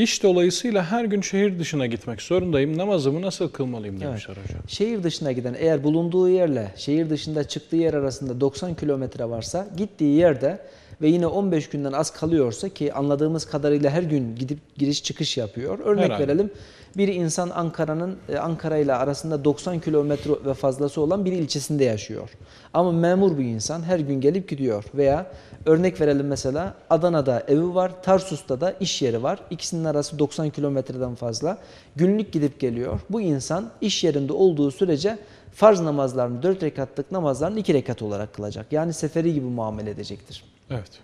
İş dolayısıyla her gün şehir dışına gitmek zorundayım. Namazımı nasıl kılmalıyım demişler hocam. Şehir dışına giden eğer bulunduğu yerle şehir dışında çıktığı yer arasında 90 kilometre varsa gittiği yerde ve yine 15 günden az kalıyorsa ki anladığımız kadarıyla her gün gidip giriş çıkış yapıyor. Örnek Herhalde. verelim. Bir insan Ankara'nın e, Ankara ile arasında 90 kilometre ve fazlası olan bir ilçesinde yaşıyor. Ama memur bir insan her gün gelip gidiyor veya örnek verelim mesela Adana'da evi var, Tarsus'ta da iş yeri var. İkisinin arası 90 kilometreden fazla. Günlük gidip geliyor. Bu insan iş yerinde olduğu sürece farz namazlarını 4 rekatlık namazlarını 2 rekat olarak kılacak. Yani seferi gibi muamele edecektir. Evet.